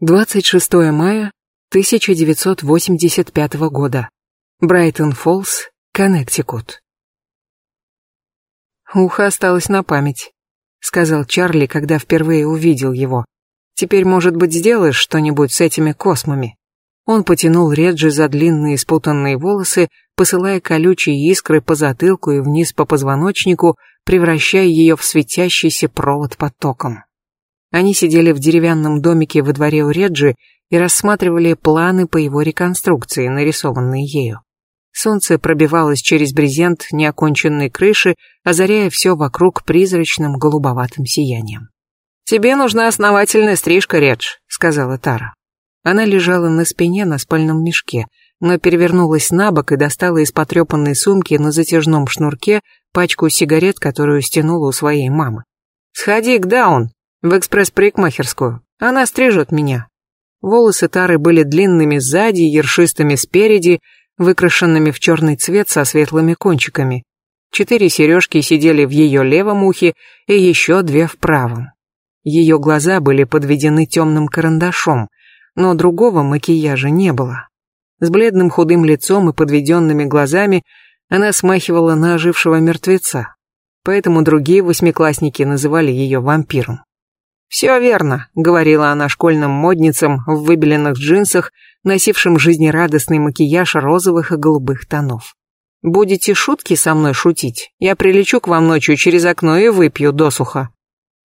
26 мая 1985 года. Брайтон-Фоллс, Коннектикут. «Ухо осталось на память», — сказал Чарли, когда впервые увидел его. «Теперь, может быть, сделаешь что-нибудь с этими космами?» Он потянул Реджи за длинные спутанные волосы, посылая колючие искры по затылку и вниз по позвоночнику, превращая ее в светящийся провод под током. Они сидели в деревянном домике во дворе у Реджи и рассматривали планы по его реконструкции, нарисованные ею. Солнце пробивалось через брезент неоконченной крыши, озаряя все вокруг призрачным голубоватым сиянием. «Тебе нужна основательная стрижка, Редж», — сказала Тара. Она лежала на спине на спальном мешке, но перевернулась на бок и достала из потрепанной сумки на затяжном шнурке пачку сигарет, которую стянула у своей мамы. «Сходи к Даун, в экспресс-парикмахерскую. Она стрижет меня». Волосы Тары были длинными сзади, ершистыми спереди, выкрашенными в черный цвет со светлыми кончиками. Четыре сережки сидели в ее левом ухе и еще две в правом. Ее глаза были подведены темным карандашом, но другого макияжа не было. С бледным худым лицом и подведенными глазами она смахивала на ожившего мертвеца, поэтому другие восьмиклассники называли ее вампиром. «Все верно», — говорила она школьным модницам в выбеленных джинсах, носившим жизнерадостный макияж розовых и голубых тонов. «Будете шутки со мной шутить, я прилечу к вам ночью через окно и выпью досуха».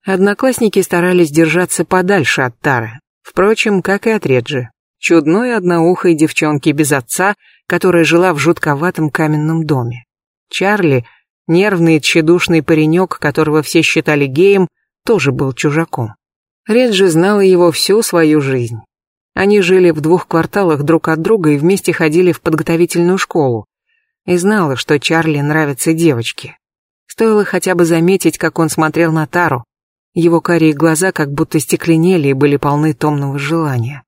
Одноклассники старались держаться подальше от Тары, впрочем, как и от Реджи, чудной одноухой девчонки без отца, которая жила в жутковатом каменном доме. Чарли, нервный тщедушный паренек, которого все считали геем, тоже был чужаком. Реджи знала его всю свою жизнь. Они жили в двух кварталах друг от друга и вместе ходили в подготовительную школу. И знала, что Чарли нравятся девочки. Стоило хотя бы заметить, как он смотрел на Тару. Его карие глаза как будто стекленели и были полны томного желания.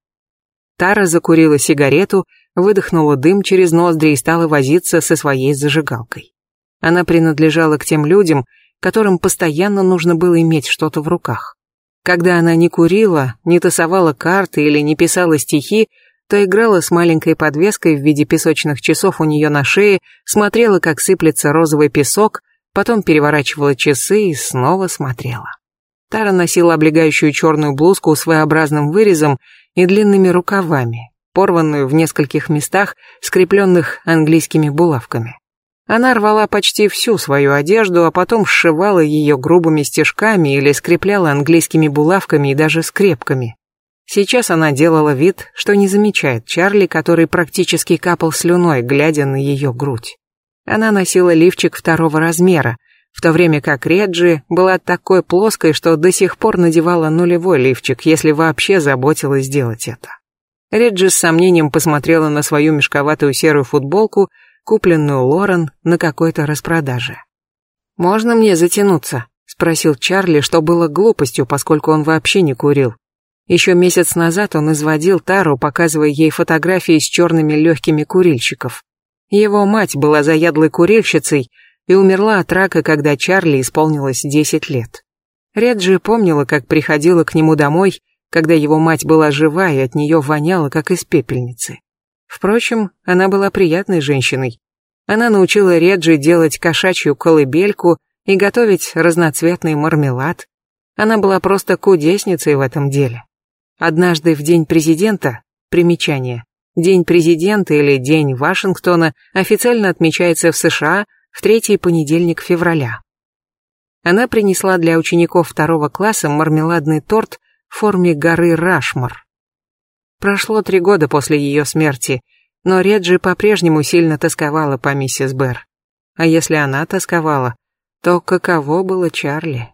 Тара закурила сигарету, выдохнула дым через ноздри и стала возиться со своей зажигалкой. Она принадлежала к тем людям, которым постоянно нужно было иметь что-то в руках. Когда она не курила, не тасовала карты или не писала стихи, то играла с маленькой подвеской в виде песочных часов у нее на шее, смотрела, как сыплется розовый песок, потом переворачивала часы и снова смотрела. Тара носила облегающую черную блузку с своеобразным вырезом и длинными рукавами, порванную в нескольких местах, скрепленных английскими булавками. Она рвала почти всю свою одежду, а потом сшивала ее грубыми стежками или скрепляла английскими булавками и даже скрепками. Сейчас она делала вид, что не замечает Чарли, который практически капал слюной, глядя на ее грудь. Она носила лифчик второго размера, в то время как Реджи была такой плоской, что до сих пор надевала нулевой лифчик, если вообще заботилась сделать это. Реджи с сомнением посмотрела на свою мешковатую серую футболку, купленную Лорен на какой-то распродаже. «Можно мне затянуться?» — спросил Чарли, что было глупостью, поскольку он вообще не курил. Еще месяц назад он изводил Тару, показывая ей фотографии с черными легкими курильщиков. Его мать была заядлой курильщицей и умерла от рака, когда Чарли исполнилось 10 лет. Реджи помнила, как приходила к нему домой, когда его мать была жива и от нее воняло, как из пепельницы. Впрочем, она была приятной женщиной. Она научила Реджи делать кошачью колыбельку и готовить разноцветный мармелад. Она была просто кудесницей в этом деле. Однажды в День президента, примечание, День президента или День Вашингтона официально отмечается в США в третий понедельник февраля. Она принесла для учеников второго класса мармеладный торт в форме горы Рашмар. Прошло три года после ее смерти, но Реджи по-прежнему сильно тосковала по миссис Берр. А если она тосковала, то каково было Чарли?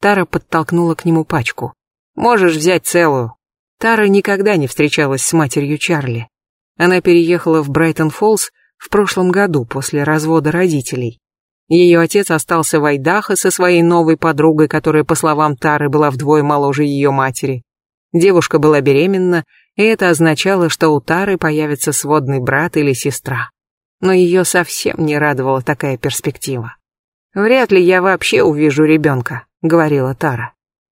Тара подтолкнула к нему пачку. «Можешь взять целую». Тара никогда не встречалась с матерью Чарли. Она переехала в Брайтон-Фоллс в прошлом году после развода родителей. Ее отец остался в Айдахо со своей новой подругой, которая, по словам Тары, была вдвое моложе ее матери. Девушка была беременна и это означало, что у Тары появится сводный брат или сестра. Но ее совсем не радовала такая перспектива. «Вряд ли я вообще увижу ребенка», — говорила Тара.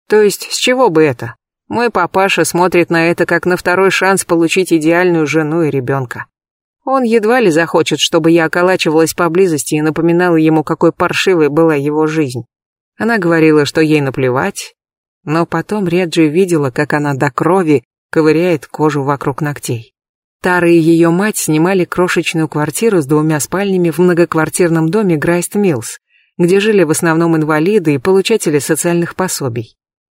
«То есть с чего бы это? Мой папаша смотрит на это как на второй шанс получить идеальную жену и ребенка. Он едва ли захочет, чтобы я околачивалась поблизости и напоминала ему, какой паршивой была его жизнь. Она говорила, что ей наплевать, но потом Реджи видела, как она до крови ковыряет кожу вокруг ногтей. Тара и ее мать снимали крошечную квартиру с двумя спальнями в многоквартирном доме Грайст Миллс, где жили в основном инвалиды и получатели социальных пособий.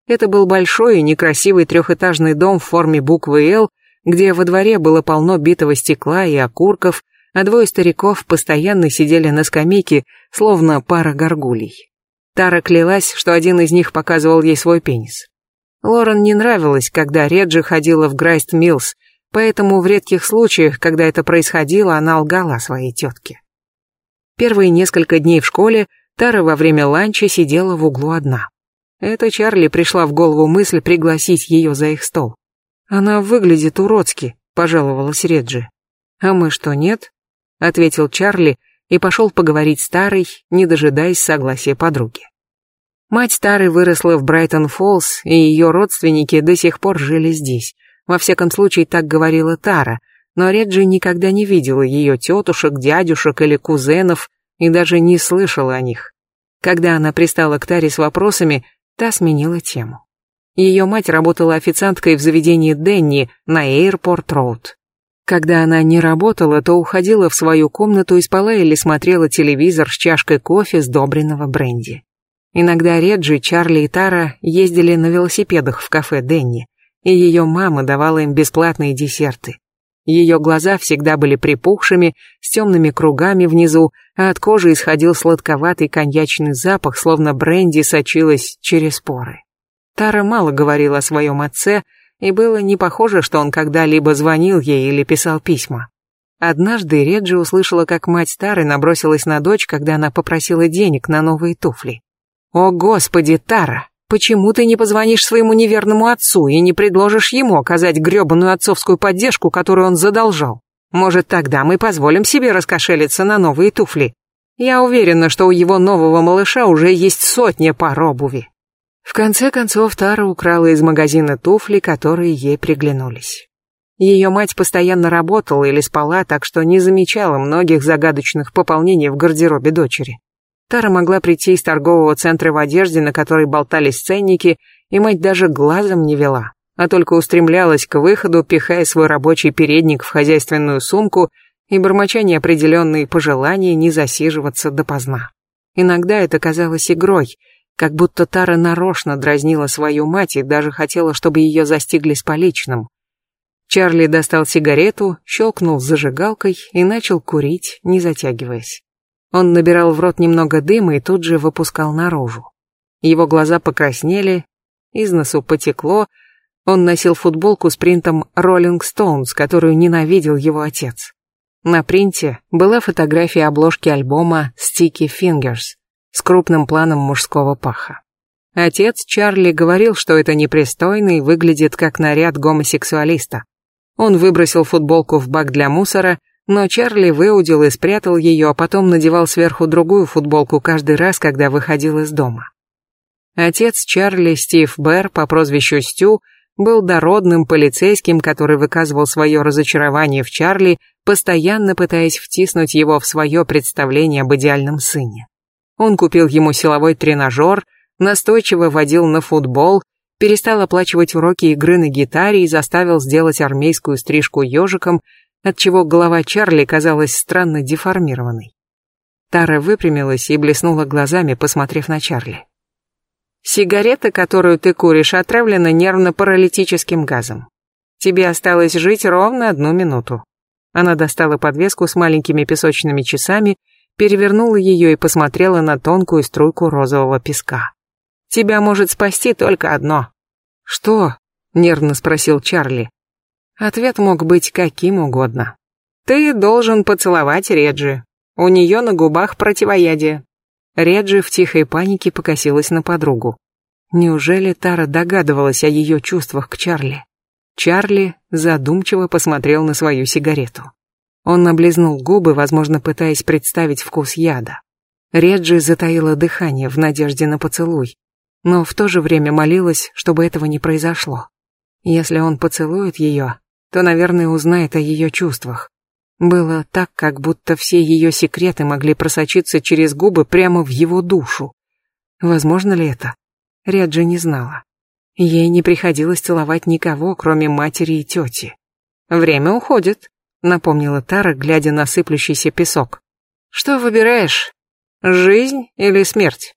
Это был большой и некрасивый трехэтажный дом в форме буквы «Л», где во дворе было полно битого стекла и окурков, а двое стариков постоянно сидели на скамейке, словно пара горгулей. Тара клялась, что один из них показывал ей свой пенис. Лорен не нравилось, когда Реджи ходила в Грайст Миллс, поэтому в редких случаях, когда это происходило, она лгала своей тетке. Первые несколько дней в школе Тара во время ланча сидела в углу одна. Это Чарли пришла в голову мысль пригласить ее за их стол. «Она выглядит уродски», — пожаловалась Реджи. «А мы что, нет?» — ответил Чарли и пошел поговорить с Тарой, не дожидаясь согласия подруги. Мать Тары выросла в Брайтон-Фоллс, и ее родственники до сих пор жили здесь. Во всяком случае, так говорила Тара, но Реджи никогда не видела ее тетушек, дядюшек или кузенов и даже не слышала о них. Когда она пристала к Таре с вопросами, та сменила тему. Ее мать работала официанткой в заведении Денни на Эйрпорт-Роуд. Когда она не работала, то уходила в свою комнату и спала или смотрела телевизор с чашкой кофе, сдобренного бренди. Иногда Реджи, Чарли и Тара ездили на велосипедах в кафе Денни, и ее мама давала им бесплатные десерты. Ее глаза всегда были припухшими, с темными кругами внизу, а от кожи исходил сладковатый коньячный запах, словно бренди сочилась через поры. Тара мало говорила о своем отце, и было не похоже, что он когда-либо звонил ей или писал письма. Однажды Реджи услышала, как мать Тары набросилась на дочь, когда она попросила денег на новые туфли. «О, Господи, Тара, почему ты не позвонишь своему неверному отцу и не предложишь ему оказать грёбаную отцовскую поддержку, которую он задолжал? Может, тогда мы позволим себе раскошелиться на новые туфли? Я уверена, что у его нового малыша уже есть сотня пар обуви». В конце концов, Тара украла из магазина туфли, которые ей приглянулись. Ее мать постоянно работала или спала, так что не замечала многих загадочных пополнений в гардеробе дочери. Тара могла прийти из торгового центра в одежде, на которой болтались ценники, и мать даже глазом не вела, а только устремлялась к выходу, пихая свой рабочий передник в хозяйственную сумку и бормоча неопределенные пожелания не засиживаться допоздна. Иногда это казалось игрой, как будто Тара нарочно дразнила свою мать и даже хотела, чтобы ее застигли с поличным. Чарли достал сигарету, щелкнул зажигалкой и начал курить, не затягиваясь. Он набирал в рот немного дыма и тут же выпускал наружу. Его глаза покраснели, из носу потекло, он носил футболку с принтом Rolling Stones, которую ненавидел его отец. На принте была фотография обложки альбома Sticky Fingers с крупным планом мужского паха. Отец Чарли говорил, что это непристойно и выглядит как наряд гомосексуалиста. Он выбросил футболку в бак для мусора но Чарли выудил и спрятал ее, а потом надевал сверху другую футболку каждый раз, когда выходил из дома. Отец Чарли, Стив Бэр, по прозвищу Стю, был дородным полицейским, который выказывал свое разочарование в Чарли, постоянно пытаясь втиснуть его в свое представление об идеальном сыне. Он купил ему силовой тренажер, настойчиво водил на футбол, перестал оплачивать уроки игры на гитаре и заставил сделать армейскую стрижку ежиком, отчего голова Чарли казалась странно деформированной. Тара выпрямилась и блеснула глазами, посмотрев на Чарли. «Сигарета, которую ты куришь, отравлена нервно-паралитическим газом. Тебе осталось жить ровно одну минуту». Она достала подвеску с маленькими песочными часами, перевернула ее и посмотрела на тонкую струйку розового песка. «Тебя может спасти только одно». «Что?» — нервно спросил Чарли. Ответ мог быть каким угодно. Ты должен поцеловать Реджи. У нее на губах противоядие. Реджи в тихой панике покосилась на подругу. Неужели Тара догадывалась о ее чувствах к Чарли? Чарли задумчиво посмотрел на свою сигарету. Он облизнул губы, возможно, пытаясь представить вкус яда. Реджи затаила дыхание в надежде на поцелуй, но в то же время молилась, чтобы этого не произошло. Если он поцелует ее, то, наверное, узнает о ее чувствах. Было так, как будто все ее секреты могли просочиться через губы прямо в его душу. Возможно ли это? Реджи не знала. Ей не приходилось целовать никого, кроме матери и тети. «Время уходит», — напомнила Тара, глядя на сыплющийся песок. «Что выбираешь? Жизнь или смерть?»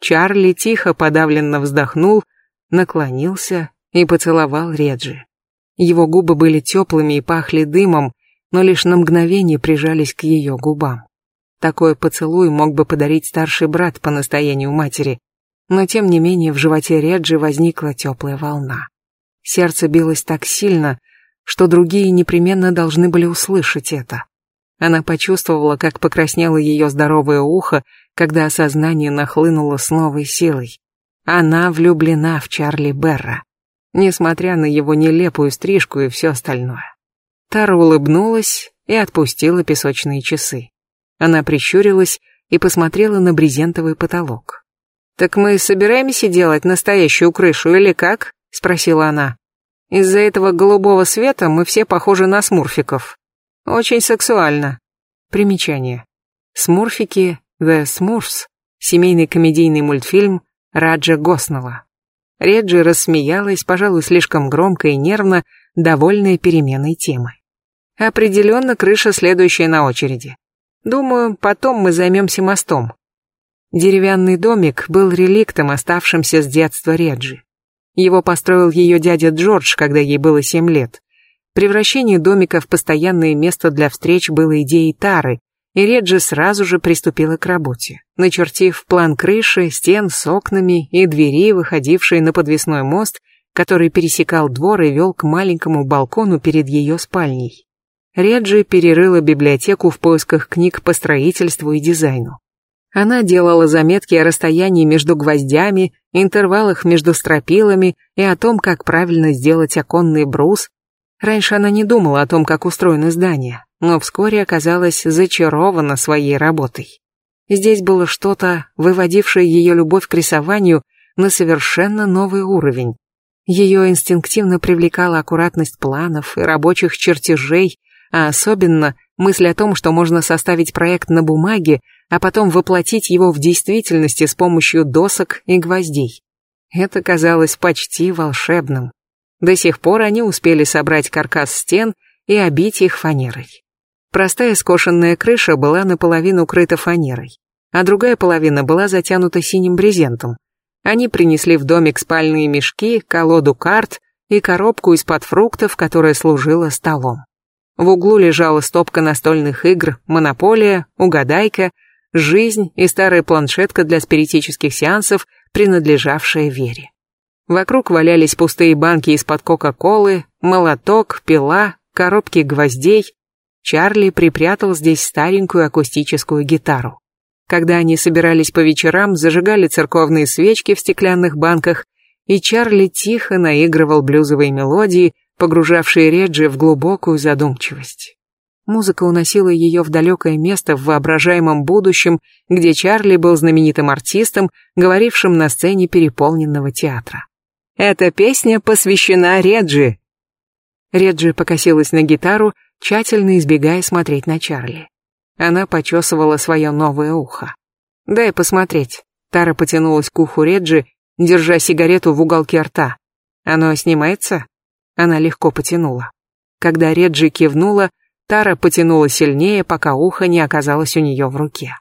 Чарли тихо подавленно вздохнул, наклонился и поцеловал Реджи. Его губы были теплыми и пахли дымом, но лишь на мгновение прижались к ее губам. Такой поцелуй мог бы подарить старший брат по настоянию матери, но тем не менее в животе Реджи возникла теплая волна. Сердце билось так сильно, что другие непременно должны были услышать это. Она почувствовала, как покраснело ее здоровое ухо, когда осознание нахлынуло с новой силой. Она влюблена в Чарли Берра, несмотря на его нелепую стрижку и все остальное. Тара улыбнулась и отпустила песочные часы. Она прищурилась и посмотрела на брезентовый потолок. «Так мы собираемся делать настоящую крышу или как?» — спросила она. «Из-за этого голубого света мы все похожи на смурфиков. Очень сексуально». Примечание. Смурфики The Smurfs — семейный комедийный мультфильм Раджа Госнелла. Реджи рассмеялась, пожалуй, слишком громко и нервно, довольная переменой темы. Определенно крыша следующая на очереди. Думаю, потом мы займемся мостом. Деревянный домик был реликтом, оставшимся с детства Реджи. Его построил ее дядя Джордж, когда ей было семь лет. Превращение домика в постоянное место для встреч было идеей Тары, и Реджи сразу же приступила к работе, начертив план крыши, стен с окнами и двери, выходившие на подвесной мост, который пересекал двор и вел к маленькому балкону перед ее спальней. Реджи перерыла библиотеку в поисках книг по строительству и дизайну. Она делала заметки о расстоянии между гвоздями, интервалах между стропилами и о том, как правильно сделать оконный брус. Раньше она не думала о том, как устроено здание, но вскоре оказалась зачарована своей работой. Здесь было что-то, выводившее ее любовь к рисованию на совершенно новый уровень. Ее инстинктивно привлекала аккуратность планов и рабочих чертежей, а особенно мысль о том, что можно составить проект на бумаге, а потом воплотить его в действительности с помощью досок и гвоздей. Это казалось почти волшебным. До сих пор они успели собрать каркас стен и обить их фанерой. Простая скошенная крыша была наполовину крыта фанерой, а другая половина была затянута синим брезентом. Они принесли в домик спальные мешки, колоду карт и коробку из-под фруктов, которая служила столом. В углу лежала стопка настольных игр, монополия, угадайка, жизнь и старая планшетка для спиритических сеансов, принадлежавшая Вере. Вокруг валялись пустые банки из-под Кока-Колы, молоток, пила, коробки гвоздей. Чарли припрятал здесь старенькую акустическую гитару. Когда они собирались по вечерам, зажигали церковные свечки в стеклянных банках, и Чарли тихо наигрывал блюзовые мелодии, погружавшие Реджи в глубокую задумчивость. Музыка уносила ее в далекое место в воображаемом будущем, где Чарли был знаменитым артистом, говорившим на сцене переполненного театра. «Эта песня посвящена Реджи!» Реджи покосилась на гитару, тщательно избегая смотреть на Чарли. Она почесывала свое новое ухо. «Дай посмотреть». Тара потянулась к уху Реджи, держа сигарету в уголке рта. «Оно снимается?» Она легко потянула. Когда Реджи кивнула, Тара потянула сильнее, пока ухо не оказалось у нее в руке.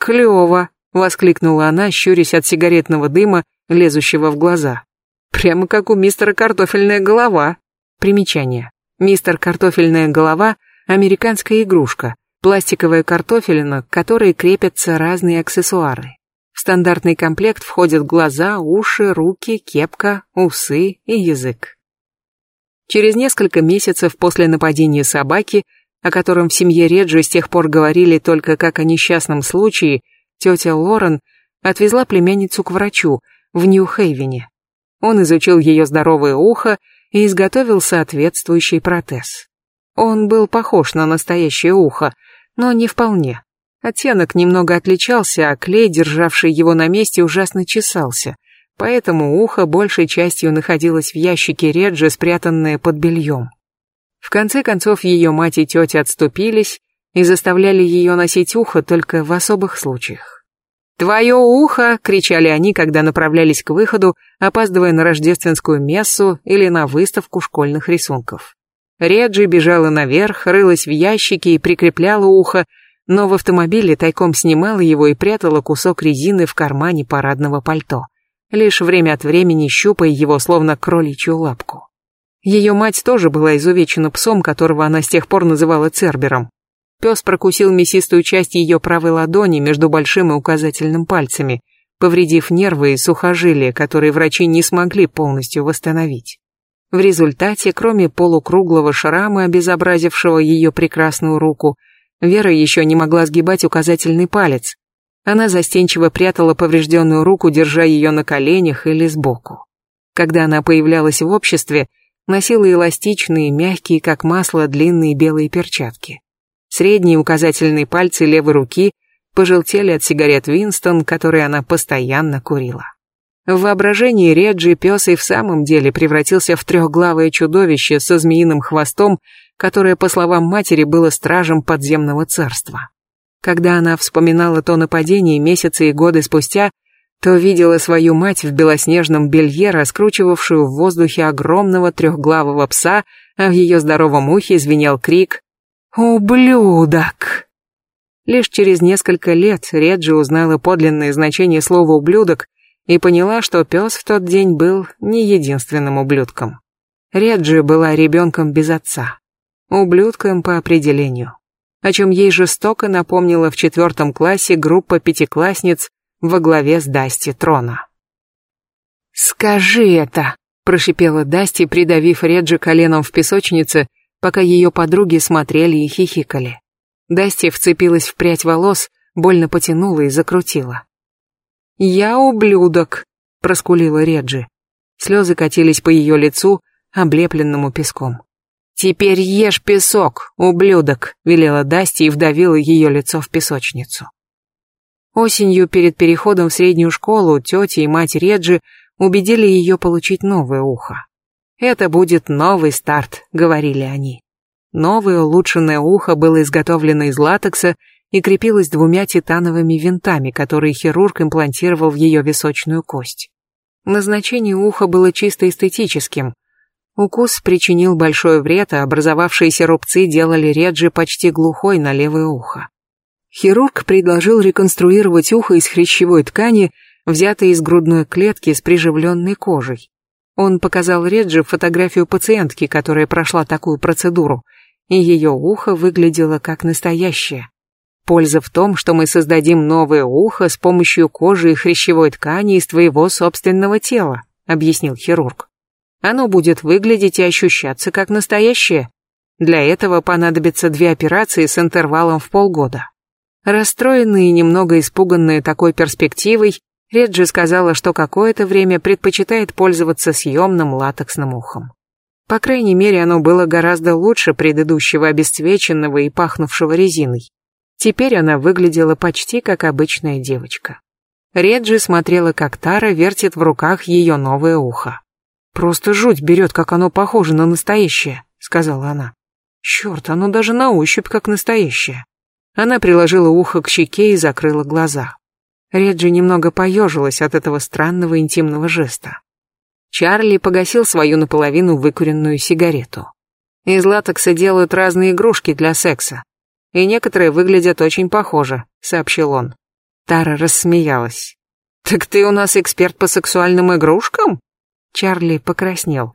«Клево!» — воскликнула она, щурясь от сигаретного дыма, лезущего в глаза. «Прямо как у мистера Картофельная голова!» Примечание. Мистер Картофельная голова — американская игрушка, пластиковая картофелина, к которой крепятся разные аксессуары. В стандартный комплект входят глаза, уши, руки, кепка, усы и язык. Через несколько месяцев после нападения собаки о котором в семье Реджи с тех пор говорили только как о несчастном случае, тетя Лорен отвезла племянницу к врачу в Нью-Хейвене. Он изучил ее здоровое ухо и изготовил соответствующий протез. Он был похож на настоящее ухо, но не вполне. Оттенок немного отличался, а клей, державший его на месте, ужасно чесался, поэтому ухо большей частью находилось в ящике Реджи, спрятанное под бельем. В конце концов ее мать и тетя отступились и заставляли ее носить ухо только в особых случаях. «Твое ухо!» — кричали они, когда направлялись к выходу, опаздывая на рождественскую мессу или на выставку школьных рисунков. Реджи бежала наверх, рылась в ящике и прикрепляла ухо, но в автомобиле тайком снимала его и прятала кусок резины в кармане парадного пальто, лишь время от времени щупая его, словно кроличью лапку. Ее мать тоже была изувечена псом, которого она с тех пор называла Цербером. Пес прокусил мясистую часть ее правой ладони между большим и указательным пальцами, повредив нервы и сухожилия, которые врачи не смогли полностью восстановить. В результате, кроме полукруглого шрама, обезобразившего ее прекрасную руку, Вера еще не могла сгибать указательный палец. Она застенчиво прятала поврежденную руку, держа ее на коленях или сбоку. Когда она появлялась в обществе, носила эластичные, мягкие, как масло, длинные белые перчатки. Средние указательные пальцы левой руки пожелтели от сигарет Винстон, которые она постоянно курила. В воображении Реджи пес и в самом деле превратился в трехглавое чудовище со змеиным хвостом, которое, по словам матери, было стражем подземного царства. Когда она вспоминала то нападение месяцы и годы спустя, то видела свою мать в белоснежном белье, раскручивавшую в воздухе огромного трехглавого пса, а в ее здоровом ухе звенел крик «Ублюдок!». Лишь через несколько лет Реджи узнала подлинное значение слова «ублюдок» и поняла, что пес в тот день был не единственным ублюдком. Реджи была ребенком без отца, ублюдком по определению, о чем ей жестоко напомнила в четвертом классе группа пятиклассниц во главе с Дасти Трона. «Скажи это!» – прошипела Дасти, придавив Реджи коленом в песочнице, пока ее подруги смотрели и хихикали. Дасти вцепилась в прядь волос, больно потянула и закрутила. «Я ублюдок», — проскулила Реджи. Слезы катились по ее лицу, облепленному песком. «Теперь ешь песок, ублюдок», — велела Дасти и вдавила ее лицо в песочницу. Осенью перед переходом в среднюю школу тетя и мать Реджи убедили ее получить новое ухо. «Это будет новый старт», — говорили они. Новое улучшенное ухо было изготовлено из латекса и крепилось двумя титановыми винтами, которые хирург имплантировал в ее височную кость. Назначение уха было чисто эстетическим. Укус причинил большой вред, а образовавшиеся рубцы делали Реджи почти глухой на левое ухо. Хирург предложил реконструировать ухо из хрящевой ткани, взятой из грудной клетки с приживленной кожей. Он показал Реджи фотографию пациентки, которая прошла такую процедуру, и ее ухо выглядело как настоящее. Польза в том, что мы создадим новое ухо с помощью кожи и хрящевой ткани из твоего собственного тела, объяснил хирург. Оно будет выглядеть и ощущаться как настоящее. Для этого понадобится две операции с интервалом в полгода. Расстроенная и немного испуганная такой перспективой, Реджи сказала, что какое-то время предпочитает пользоваться съемным латексным ухом. По крайней мере, оно было гораздо лучше предыдущего обесцвеченного и пахнувшего резиной. Теперь она выглядела почти как обычная девочка. Реджи смотрела, как Тара вертит в руках ее новое ухо. «Просто жуть берет, как оно похоже на настоящее», — сказала она. «Черт, оно даже на ощупь как настоящее». Она приложила ухо к щеке и закрыла глаза. Реджи немного поежилась от этого странного интимного жеста. Чарли погасил свою наполовину выкуренную сигарету. Из латекса делают разные игрушки для секса. И некоторые выглядят очень похоже, сообщил он. Тара рассмеялась. Так ты у нас эксперт по сексуальным игрушкам? Чарли покраснел.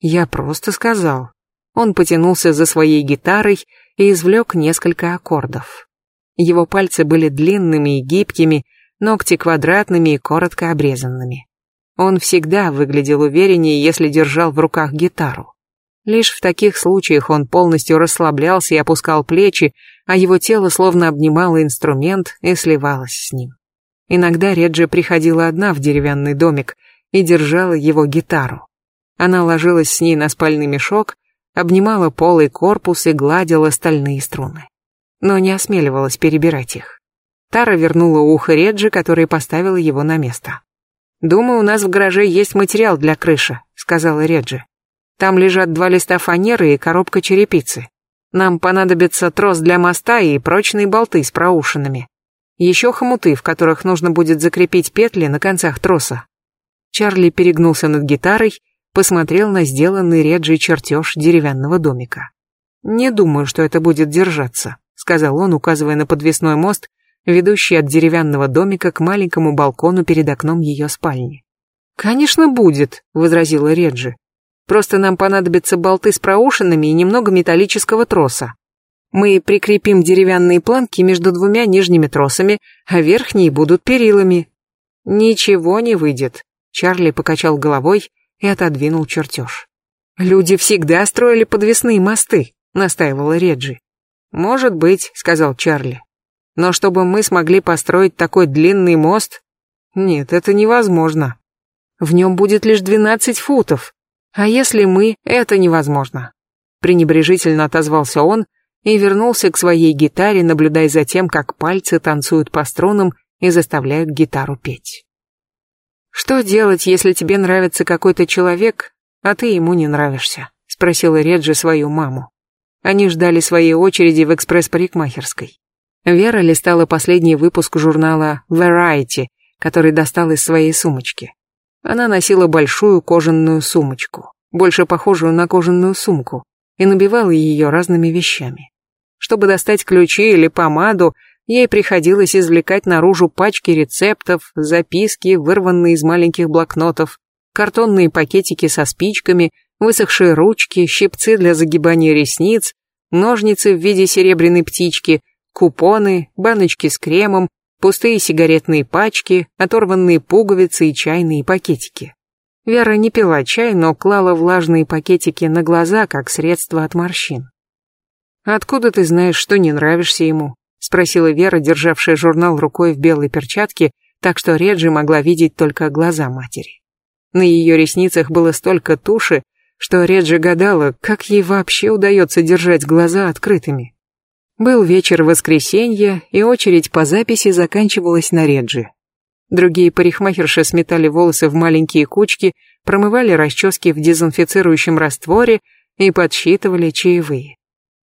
Я просто сказал. Он потянулся за своей гитарой и извлек несколько аккордов. Его пальцы были длинными и гибкими, ногти квадратными и коротко обрезанными. Он всегда выглядел увереннее, если держал в руках гитару. Лишь в таких случаях он полностью расслаблялся и опускал плечи, а его тело словно обнимало инструмент и сливалось с ним. Иногда Реджи приходила одна в деревянный домик и держала его гитару. Она ложилась с ней на спальный мешок, обнимала полый корпус и гладила стальные струны. Но не осмеливалась перебирать их. Тара вернула ухо Реджи, которая поставила его на место. «Думаю, у нас в гараже есть материал для крыши», — сказала Реджи. «Там лежат два листа фанеры и коробка черепицы. Нам понадобится трос для моста и прочные болты с проушинами. Еще хомуты, в которых нужно будет закрепить петли на концах троса». Чарли перегнулся над гитарой, посмотрел на сделанный Реджи чертеж деревянного домика. «Не думаю, что это будет держаться», — сказал он, указывая на подвесной мост, ведущий от деревянного домика к маленькому балкону перед окном ее спальни. «Конечно будет», — возразила Реджи. «Просто нам понадобятся болты с проушинами и немного металлического троса. Мы прикрепим деревянные планки между двумя нижними тросами, а верхние будут перилами». «Ничего не выйдет», — Чарли покачал головой и отодвинул чертеж. «Люди всегда строили подвесные мосты», настаивала Реджи. Может быть, сказал Чарли. Но чтобы мы смогли построить такой длинный мост, нет, это невозможно. В нем будет лишь двенадцать футов. А если мы, это невозможно. Пренебрежительно отозвался он и вернулся к своей гитаре, наблюдая за тем, как пальцы танцуют по струнам и заставляют гитару петь. Что делать, если тебе нравится какой-то человек, а ты ему не нравишься? спросила Реджи свою маму. Они ждали своей очереди в экспресс-парикмахерской. Вера листала последний выпуск журнала Variety, который достал из своей сумочки. Она носила большую кожаную сумочку, больше похожую на кожаную сумку, и набивала ее разными вещами. Чтобы достать ключи или помаду, ей приходилось извлекать наружу пачки рецептов, записки, вырванные из маленьких блокнотов, картонные пакетики со спичками, высохшие ручки, щипцы для загибания ресниц, ножницы в виде серебряной птички, купоны, баночки с кремом, пустые сигаретные пачки, оторванные пуговицы и чайные пакетики. Вера не пила чай, но клала влажные пакетики на глаза, как средство от морщин. «Откуда ты знаешь, что не нравишься ему?» — спросила Вера, державшая журнал рукой в белой перчатке, так что Реджи могла видеть только глаза матери. На ее ресницах было столько туши, что Реджи гадала, как ей вообще удается держать глаза открытыми. Был вечер воскресенья, и очередь по записи заканчивалась на Реджи. Другие парикмахерши сметали волосы в маленькие кучки, промывали расчески в дезинфицирующем растворе и подсчитывали чаевые.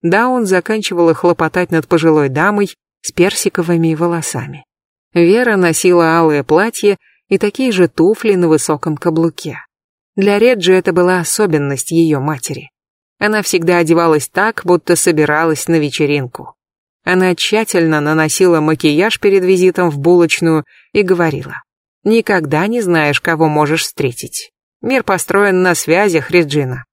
Да, он заканчивала хлопотать над пожилой дамой с персиковыми волосами. Вера носила алое платье и такие же туфли на высоком каблуке. Для Реджи это была особенность ее матери. Она всегда одевалась так, будто собиралась на вечеринку. Она тщательно наносила макияж перед визитом в булочную и говорила, «Никогда не знаешь, кого можешь встретить. Мир построен на связях, Реджина.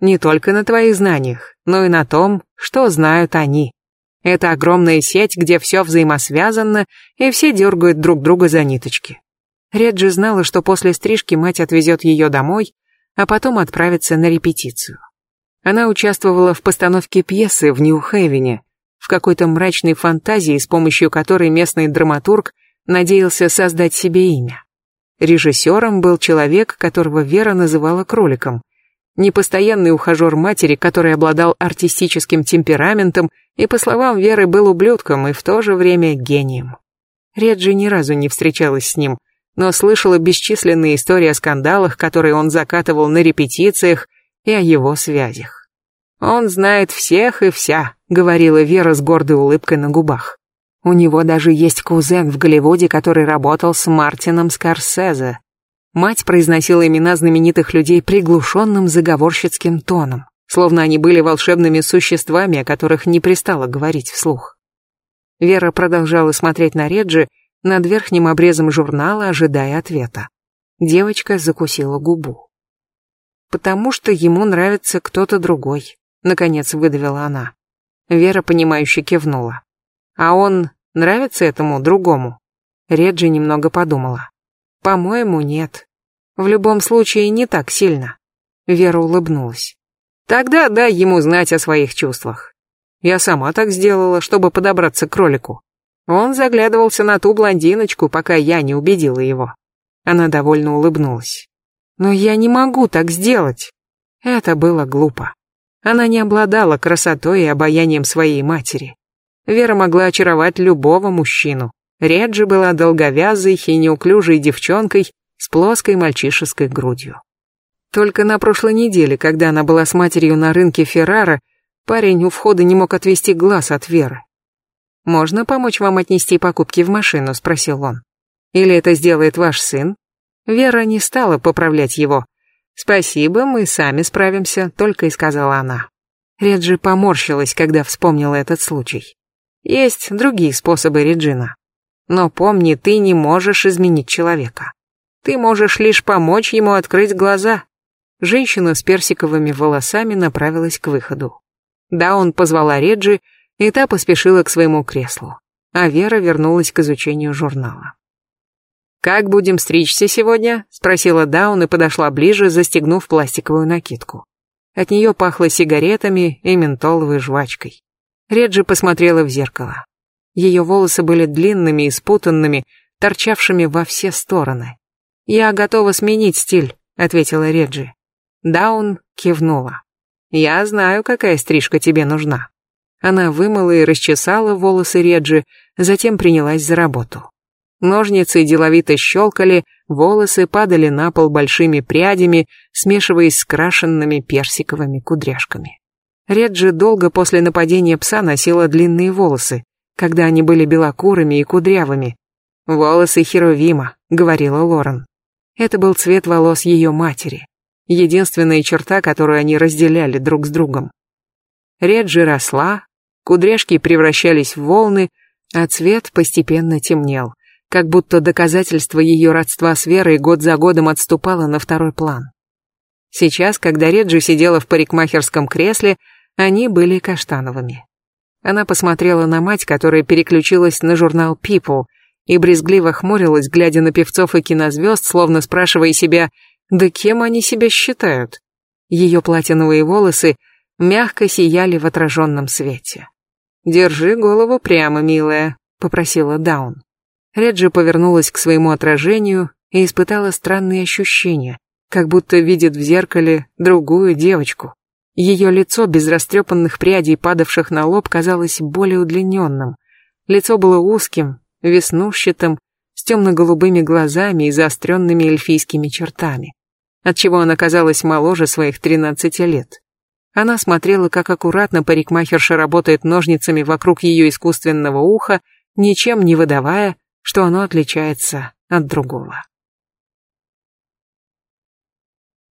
Не только на твоих знаниях, но и на том, что знают они. Это огромная сеть, где все взаимосвязано, и все дергают друг друга за ниточки. Реджи знала, что после стрижки мать отвезет ее домой, а потом отправится на репетицию. Она участвовала в постановке пьесы в Нью-Хевене, в какой-то мрачной фантазии, с помощью которой местный драматург надеялся создать себе имя. Режиссером был человек, которого Вера называла кроликом, непостоянный ухажер матери, который обладал артистическим темпераментом и, по словам Веры, был ублюдком и в то же время гением. Реджи ни разу не встречалась с ним, но слышала бесчисленные истории о скандалах, которые он закатывал на репетициях, и о его связях. «Он знает всех и вся», — говорила Вера с гордой улыбкой на губах. «У него даже есть кузен в Голливуде, который работал с Мартином Скорсезе». Мать произносила имена знаменитых людей приглушенным заговорщицким тоном, словно они были волшебными существами, о которых не пристало говорить вслух. Вера продолжала смотреть на Реджи, над верхним обрезом журнала, ожидая ответа. Девочка закусила губу. «Потому что ему нравится кто-то другой», — наконец выдавила она. Вера, понимающе кивнула. «А он нравится этому другому?» Реджи немного подумала. «По-моему, нет. В любом случае, не так сильно». Вера улыбнулась. «Тогда дай ему знать о своих чувствах. Я сама так сделала, чтобы подобраться к кролику. Он заглядывался на ту блондиночку, пока я не убедила его. Она довольно улыбнулась. Но я не могу так сделать. Это было глупо. Она не обладала красотой и обаянием своей матери. Вера могла очаровать любого мужчину. Реджи была долговязой и неуклюжей девчонкой с плоской мальчишеской грудью. Только на прошлой неделе, когда она была с матерью на рынке Феррара, парень у входа не мог отвести глаз от Веры. «Можно помочь вам отнести покупки в машину?» – спросил он. «Или это сделает ваш сын?» Вера не стала поправлять его. «Спасибо, мы сами справимся», — только и сказала она. Реджи поморщилась, когда вспомнила этот случай. Есть другие способы, Реджина. Но помни, ты не можешь изменить человека. Ты можешь лишь помочь ему открыть глаза. Женщина с персиковыми волосами направилась к выходу. Да, он позвала Реджи, и та поспешила к своему креслу, а Вера вернулась к изучению журнала. «Как будем стричься сегодня?» — спросила Даун и подошла ближе, застегнув пластиковую накидку. От нее пахло сигаретами и ментоловой жвачкой. Реджи посмотрела в зеркало. Ее волосы были длинными и спутанными, торчавшими во все стороны. «Я готова сменить стиль», — ответила Реджи. Даун кивнула. «Я знаю, какая стрижка тебе нужна». Она вымыла и расчесала волосы Реджи, затем принялась за работу. Ножницы деловито щелкали, волосы падали на пол большими прядями, смешиваясь с крашенными персиковыми кудряшками. Реджи долго после нападения пса носила длинные волосы, когда они были белокурыми и кудрявыми. «Волосы Херовима», — говорила Лорен. Это был цвет волос ее матери, единственная черта, которую они разделяли друг с другом. Реджи росла, Кудряшки превращались в волны, а цвет постепенно темнел, как будто доказательство ее родства с Верой год за годом отступало на второй план. Сейчас, когда Реджи сидела в парикмахерском кресле, они были каштановыми. Она посмотрела на мать, которая переключилась на журнал People, и брезгливо хмурилась, глядя на певцов и кинозвезд, словно спрашивая себя, да кем они себя считают? Ее платиновые волосы мягко сияли в отраженном свете. «Держи голову прямо, милая», — попросила Даун. Реджи повернулась к своему отражению и испытала странные ощущения, как будто видит в зеркале другую девочку. Ее лицо без растрепанных прядей, падавших на лоб, казалось более удлиненным. Лицо было узким, веснушчатым, с темно-голубыми глазами и заостренными эльфийскими чертами, отчего она казалась моложе своих тринадцати лет. Она смотрела, как аккуратно парикмахерша работает ножницами вокруг ее искусственного уха, ничем не выдавая, что оно отличается от другого.